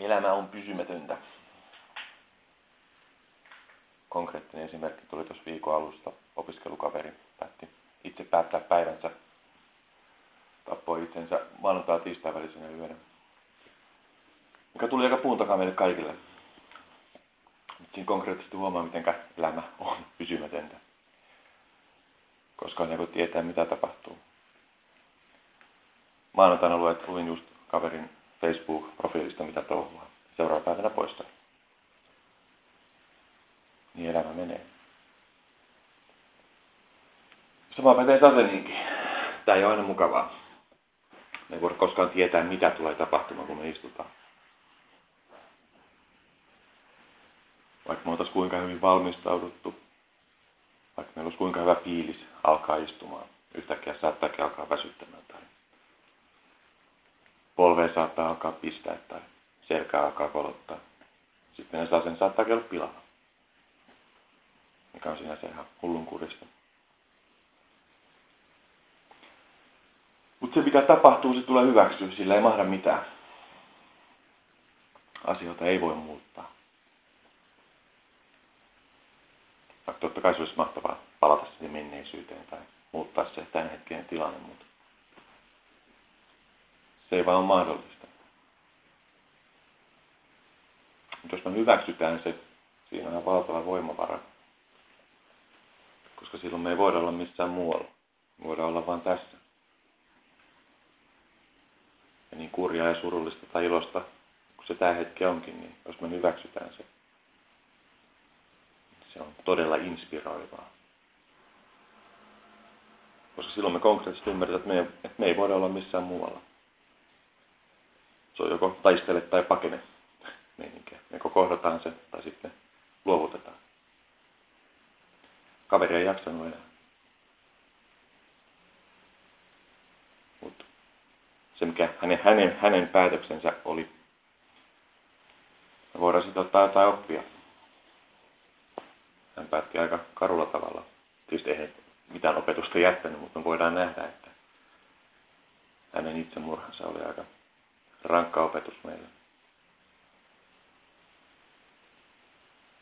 Elämä on pysymätöntä. Konkreettinen esimerkki tuli tuossa viikon alusta. Opiskelukaveri päätti itse päättää päivänsä. Tappoi itsensä maanantai tiistai välisenä yönä. Mikä tuli aika puun takaa meille kaikille. Siinä konkreettisesti huomaa, miten elämä on pysymätöntä. Koska ei voi tietää, mitä tapahtuu. Maanantaina luin just kaverin Facebook-profiilista, mitä touhua. Seuraava päivänä poistaa. Niin elämä menee. Sama pätee Saseniinkin. Tämä ei ole aina mukavaa. Me ei voida koskaan tietää, mitä tulee tapahtumaan, kun me istutaan. Vaikka me oltaisiin kuinka hyvin valmistauduttu, vaikka meillä olisi kuinka hyvä fiilis alkaa istumaan, yhtäkkiä saattaakin alkaa väsyttämään tai polveen saattaa alkaa pistää tai selkää alkaa kolottaa. Sitten ne saa sen saattaa olla pilalla. Mikä on siinä se ihan hullun kurista. Mutta se mitä tapahtuu, se tulee hyväksyä, sillä ei mahda mitään. Asioita ei voi muuttaa. Totta kai se olisi mahtavaa palata sinne menneisyyteen tai muuttaa se tämän hetken tilanne, mutta se ei vaan ole mahdollista. Mutta jos me hyväksytään se, siinä on valtava voimavara. Koska silloin me ei voida olla missään muualla. Me voidaan olla vain tässä. Ja niin kurjaa ja surullista tai ilosta, kun se tämä hetki onkin, niin jos me hyväksytään se, se on todella inspiroivaa. Koska silloin me konkreettisesti ymmärretään, että että me ei voida olla missään muualla. Se on joko taistele tai pakene meininkiä. Joko kohdataan se tai sitten luovutetaan. Kaveri ei jaksanut enää. Mutta se, mikä hänen, hänen, hänen päätöksensä oli, me voidaan sitten ottaa jotain oppia. Hän päätti aika karulla tavalla. Tietysti ei mitään opetusta jättänyt, mutta me voidaan nähdä, että hänen itsemurhansa oli aika rankka opetus meille.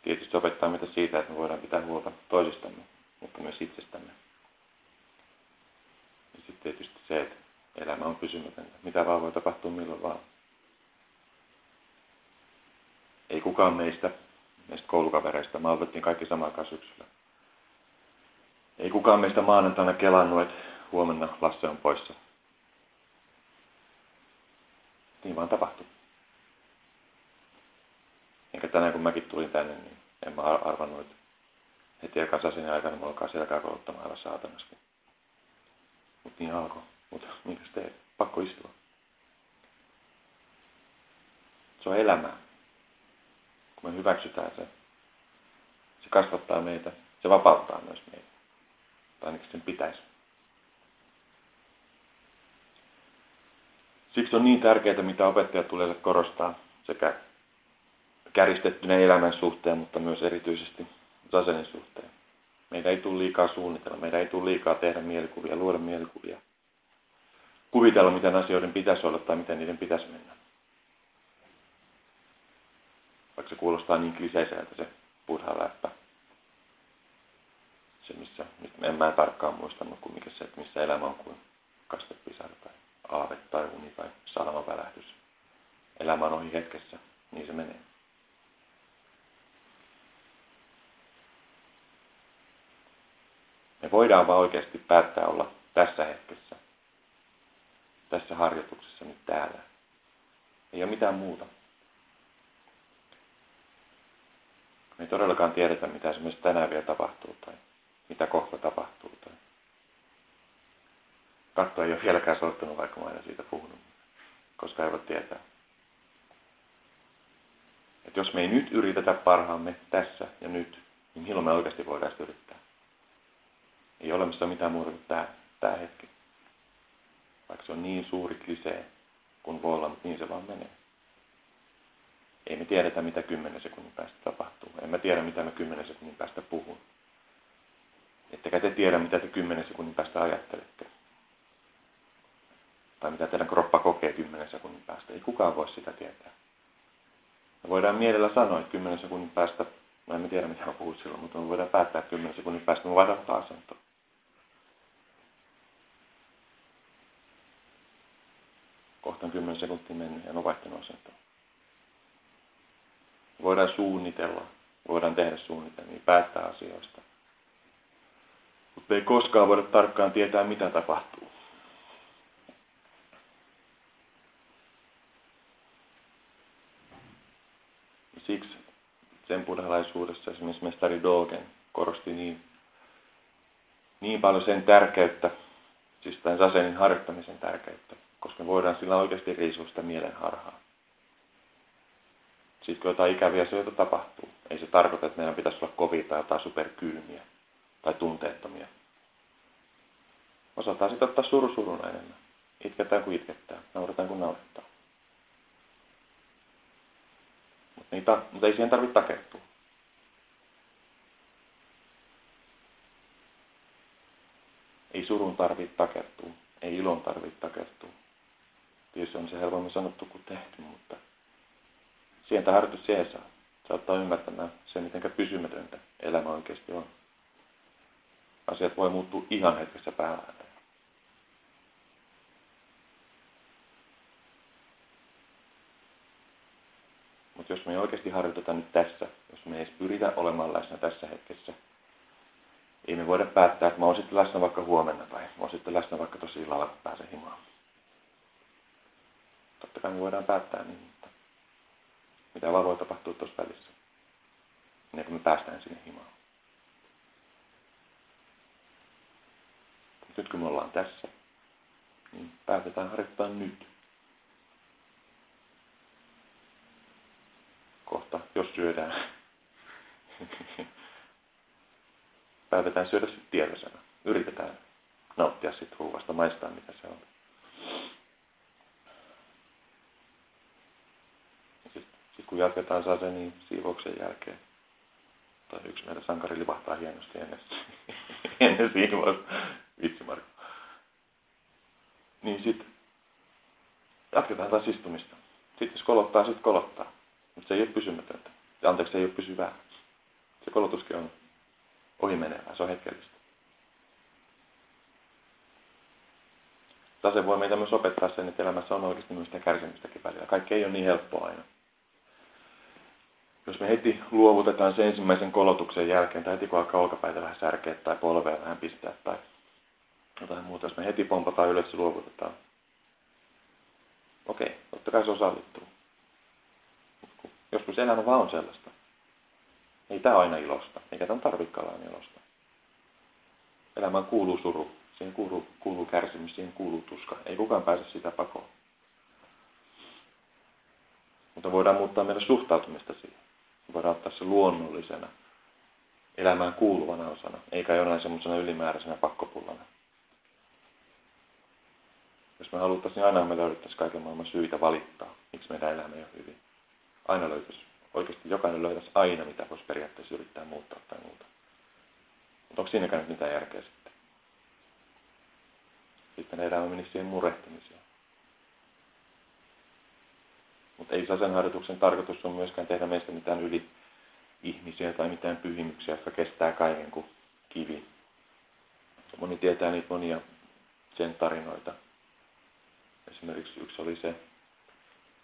Tietysti opettaa meitä siitä, että me voidaan pitää huolta toisistamme, mutta myös itsestämme. Ja sitten tietysti se, että elämä on pysymätöntä. Mitä vaan voi tapahtua milloin vaan. Ei kukaan meistä, meistä koulukavereista, me aloitettiin kaikki samaan syksyllä. Ei kukaan meistä maanantaina kelannut, että huomenna Lasse on poissa niin vaan tapahtui. Enkä tänään kun mäkin tulin tänne, niin en mä arvannut, että heti eka sasin aikana mulla alkaa selkää kolottamaan aivan saatanasti. Mutta niin alkoi. Mutta minkä teet? Pakko istua. Se on elämää. Kun me hyväksytään se, se kasvattaa meitä, se vapauttaa myös meitä. Tai ainakin sen pitäisi. Siksi on niin tärkeää, mitä opettajat tulee korostaa sekä käristettynä elämän suhteen, mutta myös erityisesti Sasenin suhteen. Meidän ei tule liikaa suunnitella, meidän ei tule liikaa tehdä mielikuvia, luoda mielikuvia. Kuvitella, miten asioiden pitäisi olla tai miten niiden pitäisi mennä. Vaikka se kuulostaa niin kliseiseltä se buddha läppä. Se, missä, en mä tarkkaan muistanut, kuin mikä se, että missä elämä on kuin kastepisara tai aave tai uni tai salamavälähdys. Elämä on ohi hetkessä, niin se menee. Me voidaan vaan oikeasti päättää olla tässä hetkessä, tässä harjoituksessa nyt täällä. Ei ole mitään muuta. Me ei todellakaan tiedetä, mitä esimerkiksi tänään vielä tapahtuu tai mitä kohta tapahtuu. Tai Katto ei ole vieläkään soittanut, vaikka mä aina siitä puhunut, koska ei voi tietää. Et jos me ei nyt yritetä parhaamme tässä ja nyt, niin milloin me oikeasti voidaan sitä yrittää? Ei ole olemassa mitään muuta kuin tämä, tämä hetki. Vaikka se on niin suuri klisee, kun voi olla, mutta niin se vaan menee. Ei me tiedetä, mitä kymmenen sekunnin päästä tapahtuu. En mä tiedä, mitä mä kymmenen sekunnin päästä puhun. Ettekä te tiedä, mitä te kymmenen sekunnin päästä ajattelette tai mitä teidän kroppa kokee 10 sekunnin päästä. Ei kukaan voi sitä tietää. Me voidaan mielellä sanoa, että 10 sekunnin päästä, mä en tiedä mitä mä puhun silloin, mutta me voidaan päättää, että 10 sekunnin päästä me vaihdetaan asentoa. Kohta on 10 sekuntia mennyt ja on vaihtanut asentoa. Voidaan suunnitella, voidaan tehdä suunnitelmia, päättää asioista. Mutta ei koskaan voida tarkkaan tietää, mitä tapahtuu. Siksi sen buddhalaisuudessa esimerkiksi mestari Dogen korosti niin, niin paljon sen tärkeyttä, siis tämän sasenin harjoittamisen tärkeyttä, koska me voidaan sillä oikeasti riisua sitä mielen harhaa. Sitten kun jotain ikäviä asioita tapahtuu, ei se tarkoita, että meidän pitäisi olla kovia tai jotain tai tunteettomia. Osataan sitten ottaa suru suruna enemmän. Itketään kuin itketään, nauretaan kuin nauretaan. Mutta, niitä, mutta ei siihen tarvitse takertua. Ei surun tarvitse takertua, ei ilon tarvitse takertua. Tietysti on se helpommin sanottu kuin tehty, mutta sieltä harjoitus siihen saa. Saattaa ymmärtämään se, miten pysymätöntä elämä oikeasti on. Asiat voi muuttua ihan hetkessä päällä. Mutta jos me ei oikeasti harjoiteta nyt tässä, jos me ei edes pyritä olemaan läsnä tässä hetkessä, ei me voida päättää, että mä oon sitten läsnä vaikka huomenna tai mä oon sitten läsnä vaikka tosi illalla, kun pääsen himaan. Totta kai me voidaan päättää niin, mutta mitä vaan voi tapahtua tuossa välissä, ennen kuin me päästään sinne himaan. Nyt kun me ollaan tässä, niin päätetään harjoittaa nyt. Kohta, jos syödään. Päätetään syödä sitten tietoisena. Yritetään nauttia sitten ruuvasta, maistaa mitä se on. Sitten sit kun jatketaan saa se, niin siivouksen jälkeen. Tai yksi meidän sankari livahtaa hienosti ennen, ennen siivousta. Vitsi Marko. Niin sitten jatketaan taas istumista. Sitten jos kolottaa, sitten kolottaa. Mutta se ei ole pysymätöntä. Ja anteeksi, se ei ole pysyvää. Se kolotuskin on ohimenevää, se on hetkellistä. Tase voi meitä myös opettaa sen, että elämässä on oikeasti myös sitä kärsimystäkin välillä. Kaikki ei ole niin helppoa aina. Jos me heti luovutetaan sen ensimmäisen kolotuksen jälkeen, tai heti kun alkaa olkapäitä vähän särkeä tai polvea vähän pistää tai jotain muuta, jos me heti pompataan ylös ja luovutetaan. Okei, totta kai se osallittuu. Joskus elämä vaan on sellaista. Ei tämä aina ilosta, eikä tämän tarvitsekaan aina ilosta. Elämään kuuluu suru, siihen kuuluu, kuuluu kärsimys, siihen kuuluu tuska. Ei kukaan pääse sitä pakoon. Mutta voidaan muuttaa meidän suhtautumista siihen. Voidaan ottaa se luonnollisena, elämään kuuluvana osana, eikä jonain semmoisena ylimääräisenä pakkopullana. Jos me haluttaisiin, niin aina me löydettäisiin kaiken maailman syitä valittaa, miksi meidän elämä ei ole hyvin aina löytäisi, oikeasti jokainen löytäisi aina, mitä voisi periaatteessa yrittää muuttaa tai muuta. Mutta onko siinäkään nyt mitään järkeä sitten? Sitten elämä menisi siihen murehtimiseen. Mutta ei sasen harjoituksen tarkoitus on myöskään tehdä meistä mitään yli ihmisiä tai mitään pyhimyksiä, jotka kestää kaiken kuin kivi. Moni tietää niitä monia sen tarinoita. Esimerkiksi yksi oli se,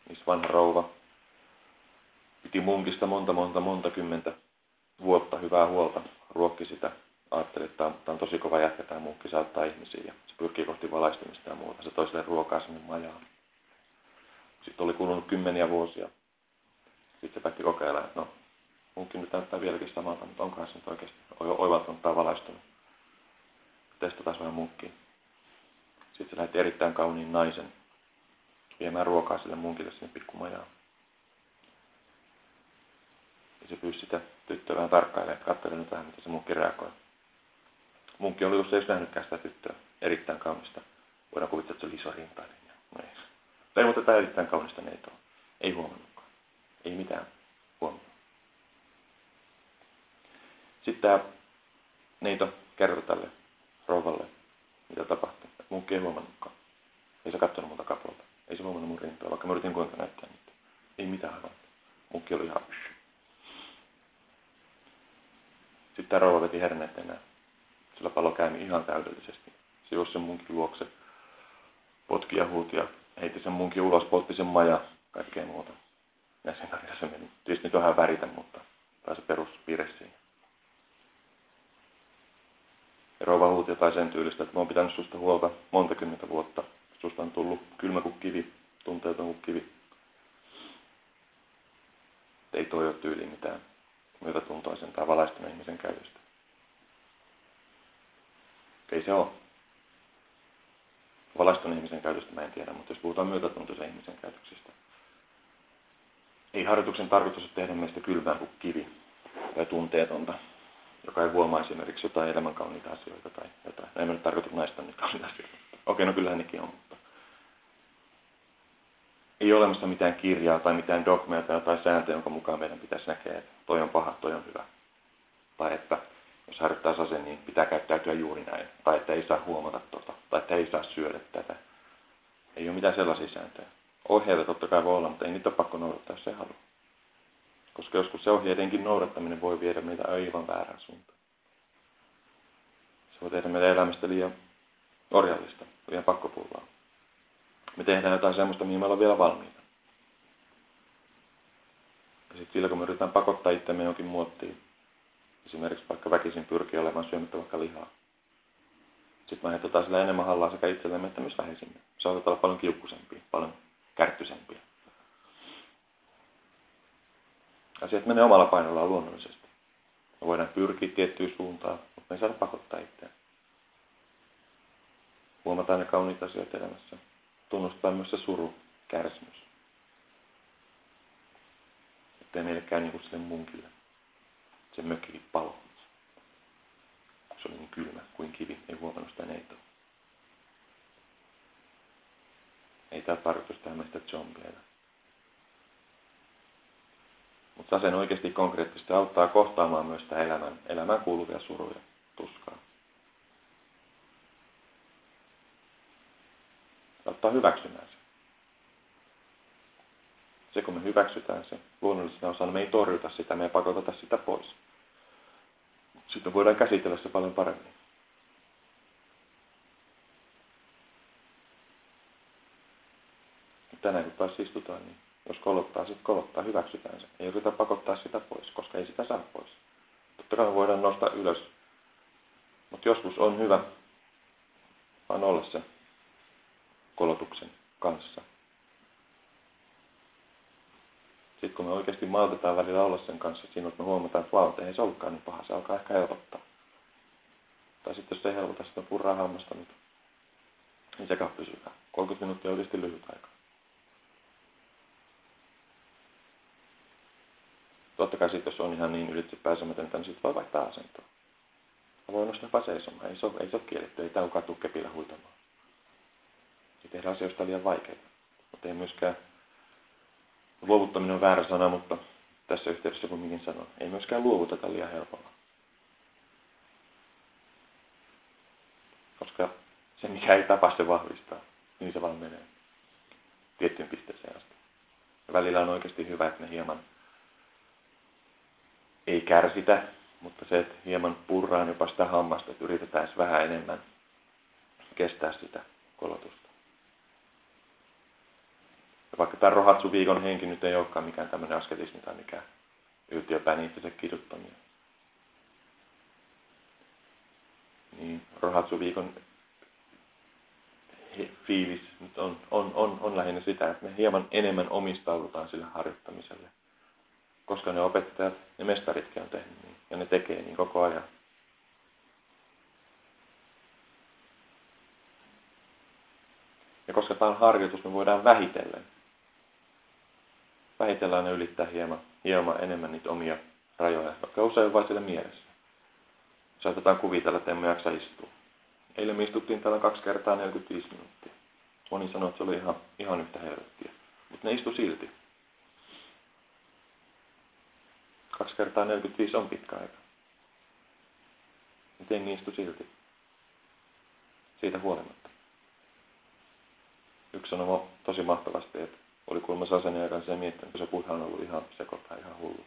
missä vanha rouva piti munkista monta, monta, monta kymmentä vuotta hyvää huolta, ruokki sitä. Ajatteli, että tämä on tosi kova jätkä, tämä munkki saattaa ihmisiä ja se pyrkii kohti valaistumista ja muuta. Se toi sille ruokaa sinne majaan. Sitten oli kulunut kymmeniä vuosia. Sitten se päätti kokeilla, että no, munkki nyt näyttää vieläkin samalta, mutta onkohan se nyt oikeasti oivaltunut tai valaistunut. Testataan vähän munkkiin. Sitten se lähti erittäin kauniin naisen viemään ruokaa sille munkille sinne pikkumajaan. Ja se pyysi sitä tyttöä vähän tarkkailemaan, että katsele nyt vähän, mitä se munkki reagoi. Munkki oli just ei nähnytkään sitä tyttöä. Erittäin kaunista. Voidaan kuvitella, että se oli iso rintainen. Ja ei. Tai mutta tämä erittäin kaunista neitoa. Ei huomannutkaan. Ei mitään huomannut. Sitten tämä neito kertoi tälle rouvalle, mitä tapahtui. Munkki ei huomannutkaan. Ei se katsonut mun takapuolta. Ei se huomannut mun rintaa, vaikka mä yritin kuinka näyttää niitä. Ei mitään havaintoa. Mukki oli ihan... Sitten tämä rouva veti herneet enää. Sillä palo käimi ihan täydellisesti. Se juosi sen munkin luokse, potki ja huuti ja heitti sen munkin ulos, poltti sen maja, kaikkea muuta. Ja sen takia se meni. Tietysti nyt vähän väritä, mutta tai se peruspire siihen. Ja rouva huuti jotain sen tyylistä, että mä oon pitänyt susta huolta monta kymmentä vuotta. Susta on tullut kylmä kuin kivi, tunteeton kuin kivi. Ei toi ole tyyli mitään myötätuntoisen tai valaistuneen ihmisen käytöstä. Ei se ole. Valaistuneen ihmisen käytöstä mä en tiedä, mutta jos puhutaan myötätuntoisen ihmisen käytöksestä. Ei harjoituksen tarkoitus ole tehdä meistä kylmää kuin kivi tai tunteetonta, joka ei huomaa esimerkiksi jotain elämän kauniita asioita tai jotain. No, en nyt tarkoita naista nyt kauniita asioita. Okei, no kyllähän nekin on, ei ole olemassa mitään kirjaa tai mitään dogmea tai sääntöä, jonka mukaan meidän pitäisi näkeä, että toi on paha, toi on hyvä. Tai että jos harjoittaa sase, niin pitää käyttäytyä juuri näin. Tai että ei saa huomata tuota. Tai että ei saa syödä tätä. Ei ole mitään sellaisia sääntöjä. Ohjeita totta kai voi olla, mutta ei niitä ole pakko noudattaa, jos se haluaa. Koska joskus se ohjeidenkin noudattaminen voi viedä meitä aivan väärään suuntaan. Se voi tehdä meidän elämästä liian orjallista, liian pakkopullaa. Me tehdään jotain semmoista, mihin me ollaan vielä valmiita. Ja sitten sillä, kun me yritetään pakottaa itsemme jonkin muottiin, esimerkiksi vaikka väkisin pyrkiä olemaan syömättä vaikka lihaa, sitten me aiheutetaan sillä enemmän hallaa sekä itsellemme että myös läheisimme. On olla paljon kiukkusempia, paljon kärttysempia. Asiat menee omalla painollaan luonnollisesti. Me voidaan pyrkiä tiettyyn suuntaan, mutta me ei saada pakottaa itseään. Huomataan ne kauniit asiat elämässä. Tunnustaa myös se suru, kärsimys. Että ei meille käy niin kuin sille munkille. Se mökki palo. Se oli niin kylmä kuin kivi, ei huomannut sitä neitoa. Ei tämä tarkoitus tehdä meistä zombiena. Mutta sen oikeasti konkreettisesti auttaa kohtaamaan myös sitä elämän, elämään kuuluvia suruja, tuskaa. Auttaa hyväksymään se. Se kun me hyväksytään se luonnollisena osana, me ei torjuta sitä, me ei pakoteta sitä pois. Sitten voidaan käsitellä se paljon paremmin. Tänään kun taas istutaan, niin jos kolottaa, sitten kolottaa, hyväksytään se. Ei yritä pakottaa sitä pois, koska ei sitä saa pois. Totta kai voidaan nostaa ylös. Mutta joskus on hyvä vaan olla se kolotuksen kanssa. Sitten kun me oikeasti maltetaan välillä olla sen kanssa, siinä me huomataan, että vau, ei se ollutkaan niin paha, se alkaa ehkä helpottaa. Tai sitten jos se ei helpota, sitä purraa hammasta, niin, niin sekä pysyvää. 30 minuuttia on oikeasti lyhyt aika. Totta kai sitten, jos on ihan niin ylitse pääsemätöntä, niin sitten voi vaihtaa asentoa. Voi nostaa jopa seisomaan. Ei se ole, ei se ole kielletty. Ei tämä katu kepillä huitamaan. Ei tehdä asioista liian vaikeita. Mutta ei myöskään, luovuttaminen on väärä sana, mutta tässä yhteydessä kun minkin sanon, ei myöskään luovuteta liian helpolla. Koska se, mikä ei tapa, se vahvistaa. Niin se vaan menee tiettyyn pisteeseen asti. Ja välillä on oikeasti hyvä, että me hieman ei kärsitä, mutta se, että hieman purraan jopa sitä hammasta, että yritetään vähän enemmän kestää sitä kolotusta. Ja vaikka tämä rohatsu viikon henki nyt ei olekaan mikään tämmöinen asketismi tai mikään yltiöpäin itsensä kiduttaminen. Niin rohatsu viikon fiilis nyt on, on, on, on lähinnä sitä, että me hieman enemmän omistaudutaan sille harjoittamiselle koska ne opettajat ja mestaritkin on tehnyt niin, ja ne tekee niin koko ajan. Ja koska tämä on harjoitus, me voidaan vähitellen. Vähitellen ne ylittää hieman, hieman enemmän niitä omia rajoja, jotka usein vain siellä mielessä. Saatetaan kuvitella, että emme jaksa istua. Eilen me istuttiin täällä kaksi kertaa 45 minuuttia. Moni sanoi, että se oli ihan, ihan yhtä helvettiä. Mutta ne istu silti. Kaksi kertaa 45 on pitkä aika. Mutta jengi istui silti. Siitä huolimatta. Yksi sanoi tosi mahtavasti, että oli kuulemma Sasen aikana se miettinyt, että se buddha on ollut ihan sekoittaa, ihan hullu.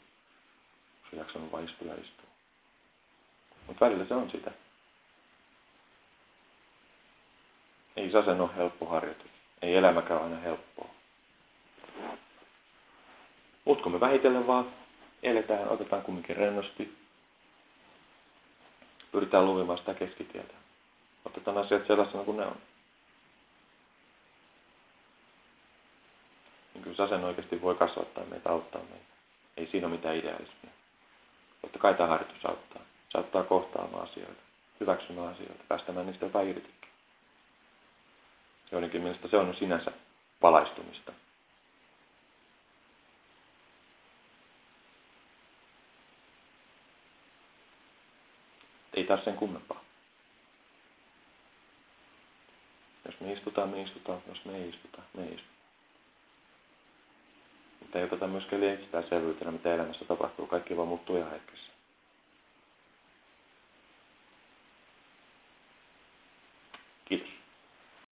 Se on jaksanut vain istua ja istua. Mutta välillä se on sitä. Ei Sasen ole helppo harjoitus. Ei elämäkään aina helppoa. Mutta kun me vähitellen vaan eletään, otetaan kumminkin rennosti, pyritään luvimaan sitä keskitietä. Otetaan asiat sellaisena kuin ne on. Niin kyllä Sasen oikeasti voi kasvattaa meitä, auttaa meitä. Ei siinä ole mitään idealismia. Totta kai tämä harjoitus auttaa. Se auttaa kohtaamaan asioita, hyväksymään asioita, päästämään niistä jopa irtikin. Joidenkin mielestä se on sinänsä valaistumista. Ei taas sen kummempaa. Jos me istutaan, me istutaan. Jos me ei istuta, me ei istuta. Mutta ei oteta myöskään liian selvyytenä, mitä elämässä tapahtuu. Kaikki vaan muuttuu ihan hetkessä.